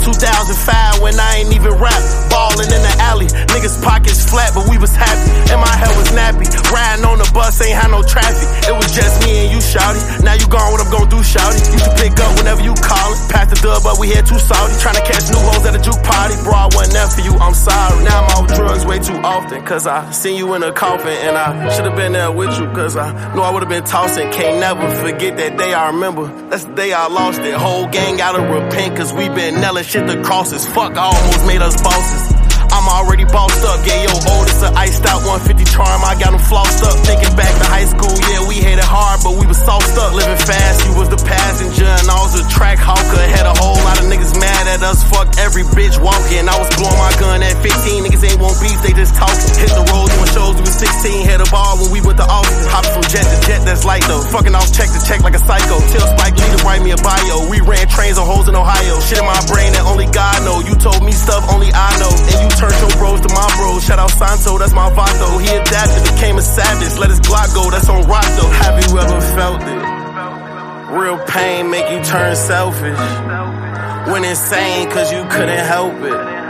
2005 when I ain't even rap. Ballin' in the alley, niggas pockets flat, but we was happy. And my hair was nappy. Riding on the bus, ain't had no traffic. It was just me and you, shouty. Now you gone, what I'm gonna do, shouty? You should pick up whenever you call it. Pass the dub, but we here too salty. Tryna catch new hoes at a juke party. Bro, I wasn't there for you, I'm sorry. Now I'm off drugs way too often, cause I seen you in a coffin. And I should've been there with you, cause I knew I would've been tossing. Can't never forget that day I remember. That's the day I lost it. Whole gang gotta repent, cause we been nailing shit to crosses. Fuck, I almost made us bosses. I'm already bossed up, yeah, yo, oldest a iced out 150 charm, I got them flossed up. Thinking back to high school, yeah, we hated hard, but we was sauced up. Living fast, you was the passenger, and I was a track hawker. Had a whole lot of niggas mad at us, fuck every bitch walking. I was blowing my gun Fucking off check to check like a psycho. Tell Spike Lee to write me a bio. We ran trains on hoes in Ohio. Shit in my brain that only God know. You told me stuff only I know, and you turned your bros to my bros. Shout out Santo, that's my vato. He adapted, became a savage. Let his Glock go, that's on rock though. Have you ever felt it? Real pain make you turn selfish. Went insane cause you couldn't help it.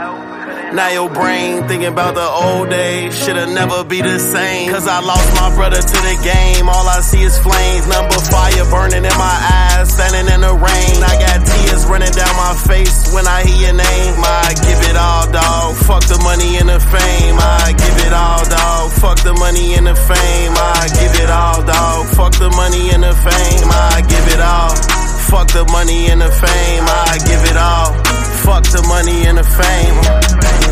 Now your brain thinking about the old days. Should've never be the same. Cause I lost my brother to the game. All I see is flames. Number fire burning in my eyes. Standing in the rain. I got tears running down my face when I hear your name. I give it all, dog. Fuck the money and the fame. I give it all, dog. Fuck the money and the fame. I give it all, dog. Fuck the money and the fame. I give it all. Fuck the money and the fame. I give it all. Fuck the money and the fame.